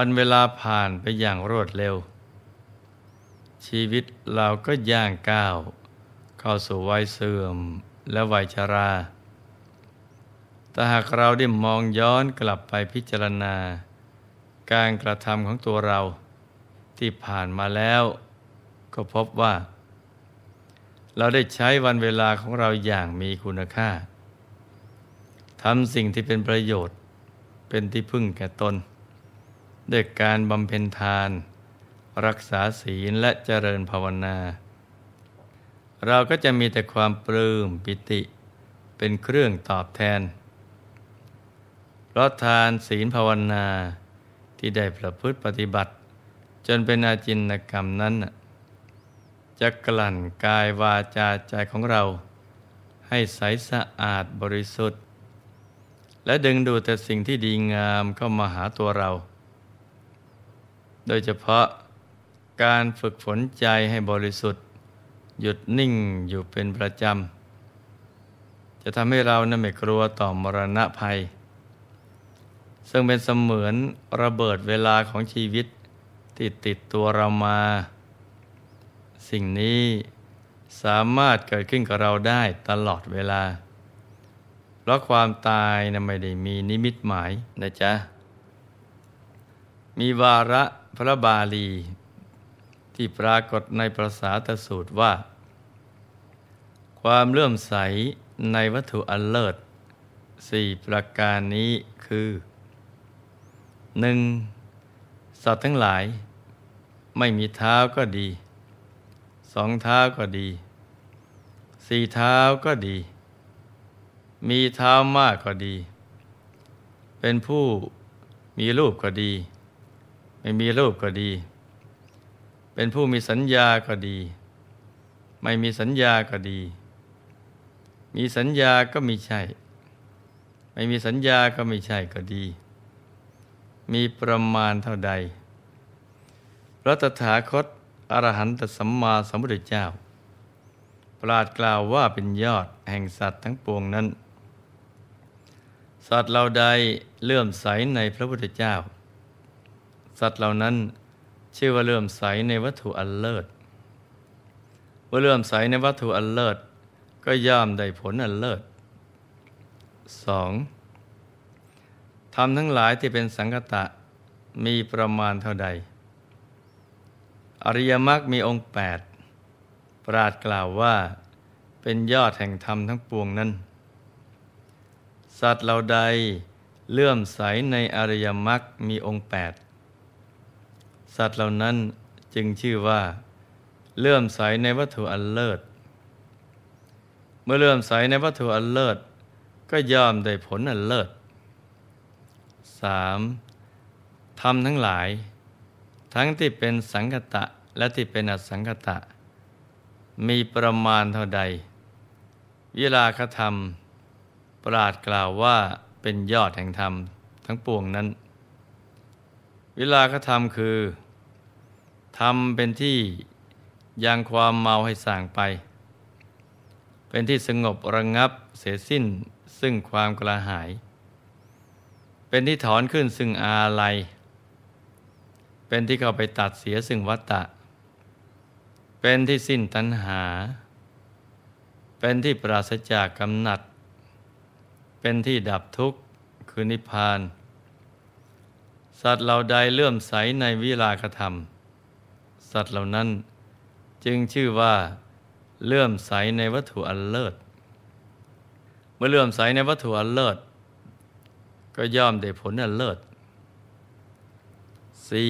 วันเวลาผ่านไปอย่างรวดเร็ว ชีวิตเราก็ย่างก้าว เข้าสู่วัยเสื่อมและวัยชราแต่หากเราได้มองย้อนกลับไปพิจารณา การกระทำของตัวเราที่ผ่านมาแล้ว ก็พบว่า เราได้ใช้วันเวลาของเราอย่างมีคุณค่าทำสิ่งที่เป็นประโยชน์ เป็นที่พึ่งแก่ตน ด้วยการบำเพ็ญทาน รักษาศีลและเจริญภาวนา เราก็จะมีแต่ความปลื้มปิติ เป็นเครื่องตอบแทนเพราะทานศีลภาวนาที่ได้ประพฤติปฏิบัติ จนเป็นอาจินกรรมนั้น จะกลั่นกายวาจาใจของเรา ให้ใสสะอาดบริสุทธิ์ และดึงดูดแต่สิ่งที่ดีงามเข้ามาหาตัวเรา โดยเฉพาะการฝึกฝนใจให้บริสุทธิ์ หยุดนิ่งอยู่เป็นประจำ จะทำให้เรานั้นไม่กลัวต่อมรณะภัย ซึ่งเป็นเสมือนระเบิดเวลาของชีวิตที่ติดตัวเรามา สิ่งนี้สามารถเกิดขึ้นกับเราได้ตลอดเวลา เพราะความตายนะไม่ได้มีนิมิตหมายนะจ๊ะ มีวาระพระบาลี ที่ปรากฏในประสาทสูตรว่า ความเลื่อมใสในวัตถุอันเลิศสี่ประการนี้คือหนึ่งสัตว์ทั้งหลาย ไม่มีเท้าก็ดี สองเท้าก็ดี สี่เท้าก็ดี มีเท้ามากก็ดี เป็นผู้มีรูปก็ดี ไม่มีรูปก็ดี เป็นผู้มีสัญญาก็ดี ไม่มีสัญญาก็ดี มีสัญญาก็ม่ใช่ ไม่มีสัญญาก็ไม่ใช่ก็ดี มีประมาณเท่าใดพระตถาคตอรหันตสัมมาสัมพุทธเจ้า ปราดกล่าวว่าเป็นยอดแห่งสัตว์ทั้งปวงนั้น สัตว์เราใดเลื่อมใสในพระพุทธเจ้า สัตว์เหล่านั้นชื่อว่าเลื่อมใสในวัตถุอันเลิศว่าเลื่อมใสในวัตถุอันเลิศก็ย่อมได้ผลอันเลิศสองทำทั้งหลายที่เป็นสังกตะมีประมาณเท่าใด อริยมรรคมีองค์แปดปราดกล่าวว่าเป็นยอดแห่งธรรมทั้งปวงนั้น สัตว์เหล่าใดเลื่อมใสในอริยมรรคมีองค์แปด สัตว์เหล่านั้นจึงชื่อว่าเลื่อมใสในวัตถุอันเลิศ เมื่อเลื่อมใสในวัตถุอันเลิศ ก็ย่อมได้ผลอันเลิศ 3. ทำทั้งหลาย ทั้งที่เป็นสังกตะและที่เป็นอสังกตะ มีประมาณเท่าใด วิลาคธรรม ปราดกล่าวว่าเป็นยอดแห่งธรรมทั้งปวงนั้น วิลาคธรรมคือทำเป็นที่ยังความเมาให้ส่างไป เป็นที่สงบระงับเสียสิ้นซึ่งความกระหาย เป็นที่ถอนขึ้นซึ่งอาลัย เป็นที่เข้าไปตัดเสียซึ่งวัตตะ เป็นที่สิ้นตัณหา เป็นที่ปราศจากกำหนัด เป็นที่ดับทุกข์คือนิพพาน สัตว์เราใดเลื่อมใสในวิลาคธรรม สัตว์เหล่านั้นจึงชื่อว่าเลื่อมใสในวัตถุอันเลิศ เมื่อเลื่อมใสในวัตถุอันเลิศ ก็ย่อมได้ผลอันเลิศสี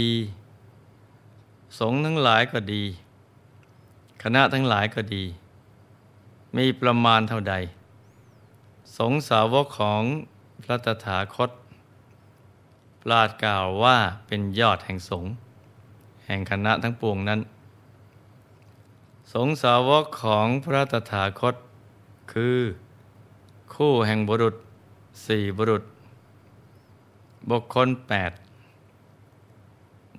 สงฆ์ทั้งหลายก็ดี คณะทั้งหลายก็ดี มีประมาณเท่าใด สงสาวกของพระตถาคต ปราดกล่าวว่าเป็นยอดแห่งสงฆ์แห่งคณะทั้งปวงนั้น สงสาวกของพระตถาคต คือ คู่แห่งบุรุษสี่บุรุษ บุคคลแปด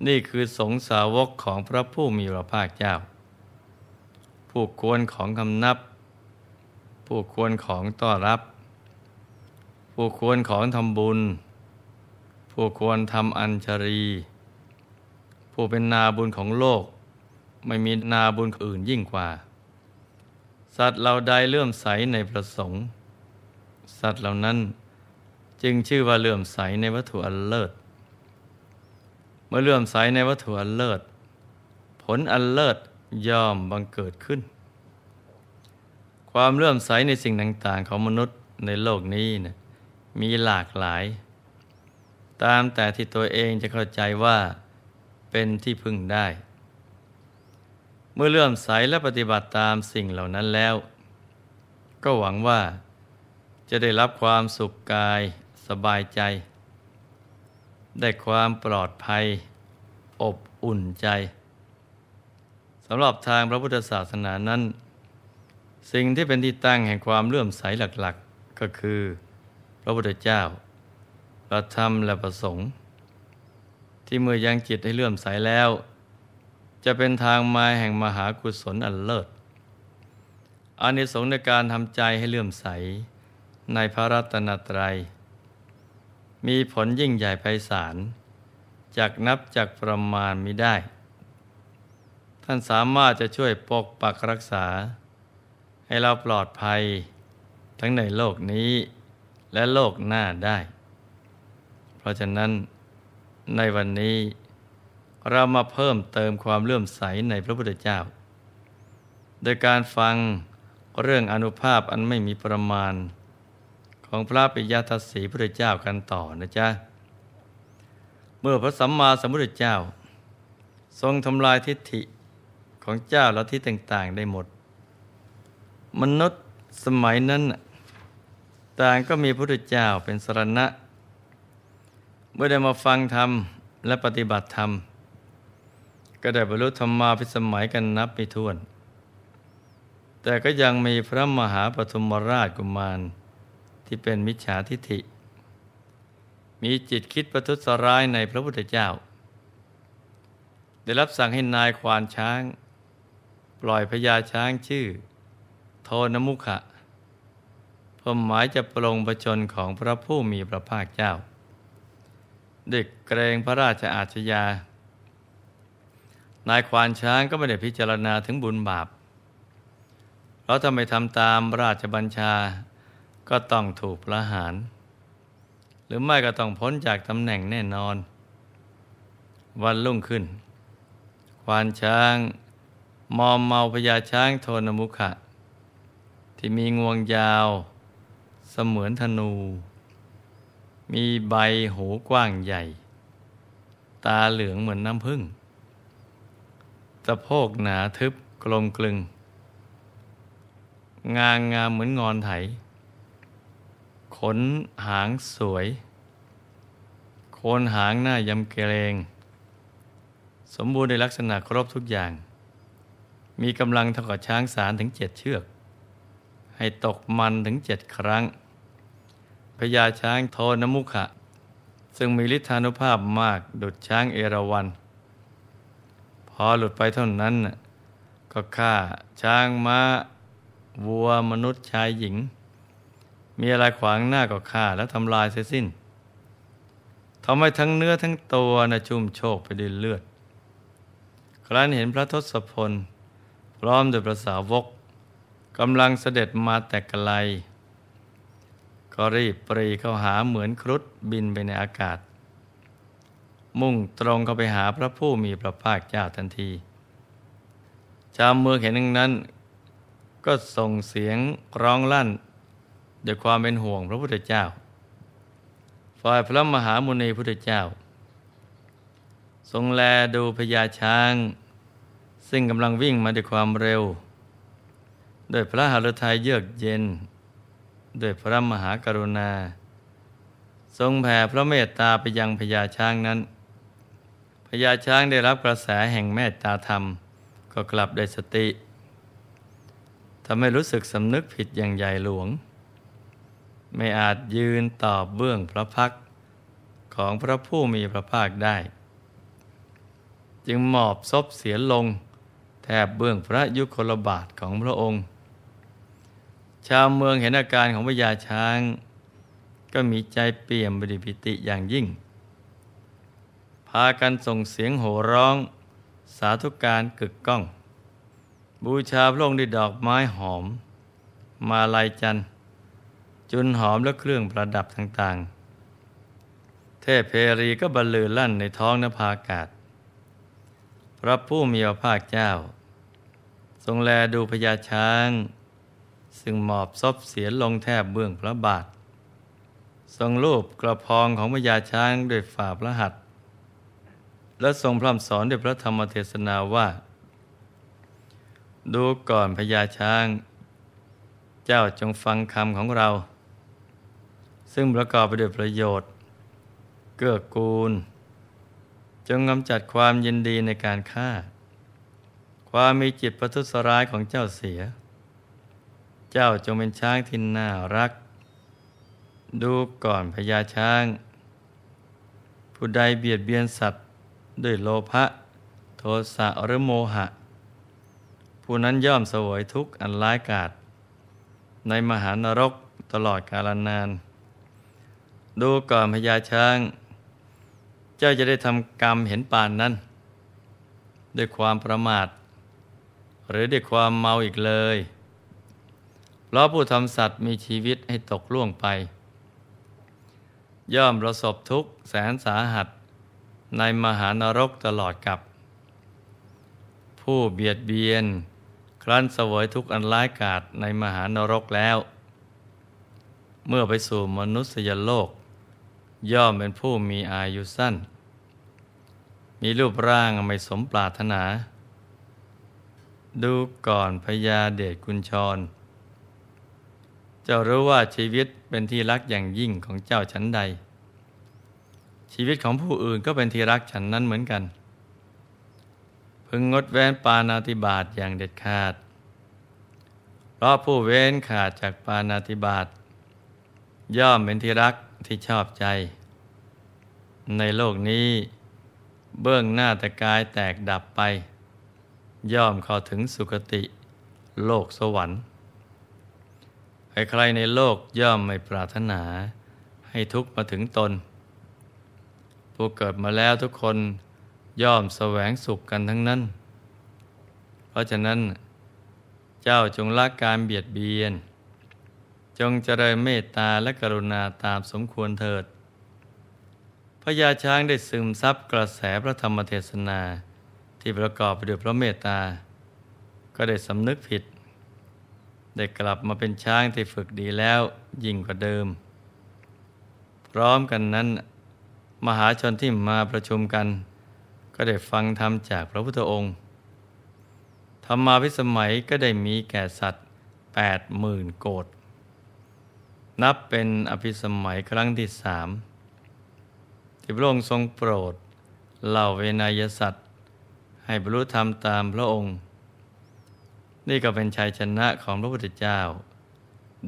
นี่คือสงสาวกของพระผู้มีพระภาคเจ้า ผู้ควรของคำนับ ผู้ควรของต้อนรับ ผู้ควรของทำบุญ ผู้ควรทำอัญชรี ผู้เป็นนาบุญของโลก ไม่มีนาบุญอื่นยิ่งกว่า สัตว์เราใดเลื่อมใสในประสงค์ สัตว์เหล่านั้นจึงชื่อว่าเลื่อมใสในวัตถุอันเลิศ เมื่อเลื่อมใสในวัตถุอันเลิศ ผลอันเลิศย่อมบังเกิดขึ้น ความเลื่อมใสในสิ่งต่าง ๆ ของมนุษย์ในโลกนี้นะมีหลากหลาย ตามแต่ที่ตัวเองจะเข้าใจว่าเป็นที่พึ่งได้ เมื่อเลื่อมใสและปฏิบัติตามสิ่งเหล่านั้นแล้ว ก็หวังว่าจะได้รับความสุขกายสบายใจ ได้ความปลอดภัย อบอุ่นใจสำหรับทางพระพุทธศาสนานั้น สิ่งที่เป็นที่ตั้งแห่งความเลื่อมใสหลักๆก็คือ พระพุทธเจ้า พระธรรมและประสงค์ ที่เมื่อยังจิตให้เลื่อมใสแล้ว จะเป็นทางมาแห่งมหากุศลอันเลิศอานิสงส์ในการทำใจให้เลื่อมใสในพระรัตนตรัย มีผลยิ่งใหญ่ไพศาลจากนับจากประมาณมิได้ ท่านสามารถจะช่วยปกปักรักษา ให้เราปลอดภัยทั้งในโลกนี้และโลกหน้าได้ เพราะฉะนั้นในวันนี้เรามาเพิ่มเติมความเลื่อมใสในพระพุทธเจ้า โดยการฟังเรื่องอนุภาพอันไม่มีประมาณ ของพระปิยทัศสีพระเจ้ากันต่อนะจ๊ะ เมื่อพระสัมมาสัมพุทธเจ้า ทรงทำลายทิฏฐิของเจ้าและที่ต่าง ๆ ได้หมด มนุษย์สมัยนั้น ต่างก็มีพระพุทธเจ้าเป็นสรณะ เมื่อได้มาฟังธรรมและปฏิบัติธรรม ก็ได้บรรลุธรรมาพิสมัยกันนับไม่ถ้วน แต่ก็ยังมีพระมหาปฐมราชกุมาร ที่เป็นมิจฉาทิฏฐิ มีจิตคิดประทุษร้ายในพระพุทธเจ้า ได้รับสั่งให้นายควานช้าง ปล่อยพญาช้างชื่อ โทนมุขะเพื่อหมายจะปรงประชนของพระผู้มีพระภาคเจ้า เด็กเกรงพระราชอาชญานายควานช้างก็ไม่ได้พิจารณาถึงบุญบาปเพราะถ้าไม่ทำตามราชบัญชาก็ต้องถูกประหาร หรือไม่ก็ต้องพ้นจากตำแหน่งแน่นอน วันรุ่งขึ้น ควานช้าง มอมเมาพญาช้างโทนมุขะ ที่มีงวงยาวเสมือนธนู มีใบหูกว้างใหญ่ ตาเหลืองเหมือนน้ำผึ้งสะโพกหนาทึบกลมกลึง งางงามเหมือนงอนไถ ขนหางสวย โคนหางหน้ายำเกรงสมบูรณ์ในลักษณะครบทุกอย่าง มีกำลังเท่ากับช้างสารถึงเจ็ดเชือก ให้ตกมันถึงเจ็ดครั้ง พญาช้างโทนมุขะ ซึ่งมีฤทธานุภาพมากดุดช้างเอราวัน พอหลุดไปเท่านั้น ก็ฆ่าช้างม้า วัวมนุษย์ชายหญิง มีอะไรขวางหน้าก็ฆ่าแล้วทำลายเสียสิ้นทำให้ทั้งเนื้อทั้งตัวนะชุ่มโชกไปด้วยเลือด ครั้นเห็นพระทศพล พร้อมด้วยพระสาวกกำลังเสด็จมาแต่ไกล ก็รีบปรีเข้าหาเหมือนครุฑบินไปในอากาศ มุ่งตรงเข้าไปหาพระผู้มีพระภาคเจ้าทันทีชาวเมืองเห็นงนั้น ก็ส่งเสียงร้องลั่นด้วยความเป็นห่วงพระพุทธเจ้า ฝ่ายพระมหามุนีพุทธเจ้า ทรงแลดูพญาช้าง ซึ่งกำลังวิ่งมาด้วยความเร็ว โดยพระหฤทัยเยือกเย็น โดยพระมหากรุณา ทรงแผ่พระเมตตาไปยังพญาช้างนั้นพญาช้างได้รับกระแสแห่งเมตตาธรรม ก็กลับได้สติทำให้รู้สึกสำนึกผิดอย่างใหญ่หลวง ไม่อาจยืนตอบเบื้องพระพักของพระผู้มีพระภาคได้ จึงหมอบซบเสียลง แทบเบื้องพระยุคลบาทของพระองค์ ชาวเมืองเห็นอาการของพญาช้าง ก็มีใจเปี่ยมบริพิติอย่างยิ่ง พากันส่งเสียงโห่ร้อง สาธุการกึกก้อง บูชาพระองค์ด้วยดอกไม้หอม มาลายจันจุนหอมและเครื่องประดับต่างๆ เทพเพรีก็บรรลือลั่นในท้องนภาอากาศ พระผู้มีพระภาคเจ้า ทรงแลดูพญาช้าง ซึ่งหมอบซบเสียลงแทบเบื้องพระบาท ทรงรูปกระพองของพญาช้างด้วยฝ่าพระหัตถ์และทรงพร่ำสอนด้วยพระธรรมเทศนาว่า ดูก่อนพญาช้าง เจ้าจงฟังคำของเรา ซึ่งประกอบไปด้วยประโยชน์ เกื้อกูล จงกำจัดความยินดีในการฆ่า ความมีจิตประทุษร้ายของเจ้าเสีย เจ้าจงเป็นช้างที่น่ารัก ดูก่อนพญาช้าง ผู้ใดเบียดเบียนสัตว์ด้วยโลภะโทสะหรือโมหะ ผู้นั้นย่อมสวยทุกข์อันร้ายกาจในมหานรกตลอดกาลนาน ดูก่อนพญาช้าง เจ้าจะได้ทำกรรมเห็นปานนั้น ด้วยความประมาท หรือด้วยความเมาอีกเลย เพราะผู้ทำสัตว์มีชีวิตให้ตกล่วงไป ย่อมประสบทุกข์แสนสาหัส ในมหานรกตลอดกับ ผู้เบียดเบียน ครั้นเสวยทุกอันร้ายกาจในมหานรกแล้ว เมื่อไปสู่มนุษยโลก ย่อมเป็นผู้มีอายุสั้น มีรูปร่างไม่สมปรารถนา ดูก่อนพญาเดชกุญชร จ้ารู้ว่าชีวิตเป็นที่รักอย่างยิ่งของเจ้าชั้นใด ชีวิตของผู้อื่นก็เป็นที่รักฉันนั้นเหมือนกัน พึงงดเว้นปานาติบาตอย่างเด็ดขาด เพราะผู้เว้นขาดจากปานาติบาตย่อมเป็นที่รักที่ชอบใจ ในโลกนี้เบื้องหน้าแต่กายแตกดับไป ย่อมเข้าถึงสุคติ โลกสวรรค์ ใครในโลกย่อมไม่ปรารถนา ให้ทุกมาถึงตน ผู้เกิดมาแล้วทุกคนย่อมแสวงสุขกันทั้งนั้น เพราะฉะนั้น เจ้าจงละการเบียดเบียน จงเจริญเมตตาและกรุณาตามสมควรเถิดพญาช้างได้ซึมซับกระแสพระธรรมเทศนาที่ประกอบไปด้วยพระเมตตา ก็ได้สำนึกผิด ได้กลับมาเป็นช้างที่ฝึกดีแล้วยิ่งกว่าเดิม พร้อมกันนั้น มหาชนที่มาประชุมกัน ก็ได้ฟังธรรมจากพระพุทธองค์ธรรมาพิสมัยก็ได้มีแก่สัตว์แปดหมื่นโกดนับเป็นอภิสมัยครั้งที่สามที่พระองค์ทรงโปรดเหล่าเวนยสัตว์ ให้บรรลุธรรมตามพระองค์ นี่ก็เป็นชัยชนะของพระพุทธเจ้า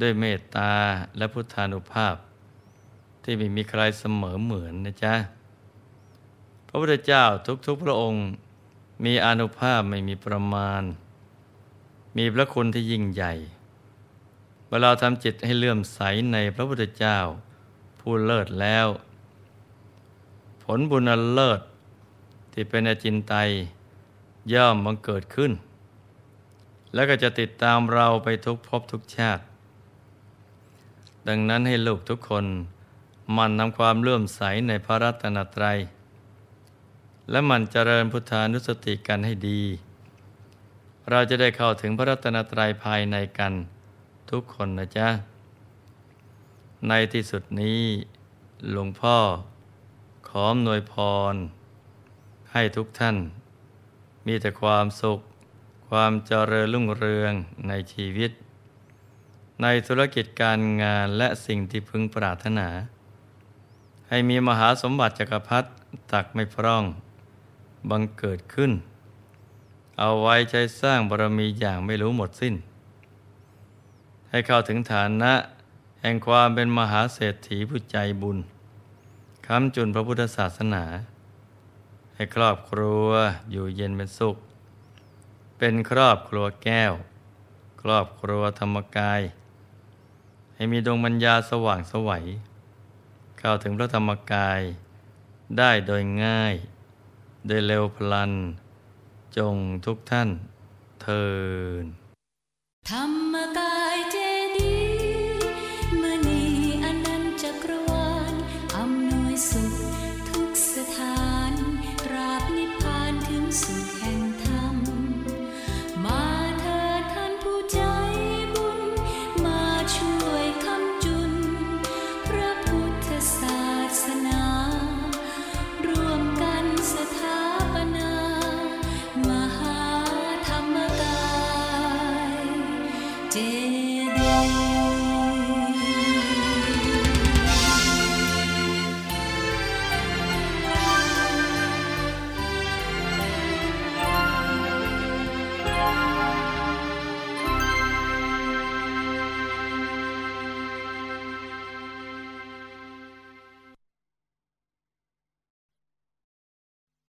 ด้วยเมตตาและพุทธานุภาพ ที่ไม่มีใครเสมอเหมือนนะจ๊ะ พระพุทธเจ้าทุกๆพระองค์มีอนุภาพไม่มีประมาณ มีพระคุณที่ยิ่งใหญ่ เวลาทำจิตให้เลื่อมใสในพระพุทธเจ้า ผู้เลิศแล้ว ผลบุญเลิศที่เป็นอจินไตยย่อมบังเกิดขึ้น แล้วก็จะติดตามเราไปทุกภพทุกชาติ ดังนั้นให้ลูกทุกคนมันนำความเลื่อมใสในพระรัตนตรัย และมันเจริญพุทธานุสติกันให้ดี เราจะได้เข้าถึงพระรัตนตรัยภายในกันทุกคนนะจ๊ะ ในที่สุดนี้หลวงพ่อขออำนวยพร ให้ทุกท่าน มีแต่ความสุข ความเจริญรุ่งเรืองในชีวิต ในธุรกิจการงานและสิ่งที่พึงปรารถนา ให้มีมหาสมบัติจักรพรรดิตักไม่พร่องบังเกิดขึ้น เอาไว้ใช้สร้างบารมีอย่างไม่รู้หมดสิ้น ให้เข้าถึงฐานะแห่งความเป็นมหาเศรษฐีผู้ใจบุญคำจุนพระพุทธศาสนา ให้ครอบครัวอยู่เย็นเป็นสุข เป็นครอบครัวแก้ว ครอบครัวธรรมกาย ให้มีดวงปัญญาสว่างสวัยเข้าถึงพระธรรมกาย ได้โดยง่าย โดยเร็วพลัน จงทุกท่านเทินธรรมกายเจ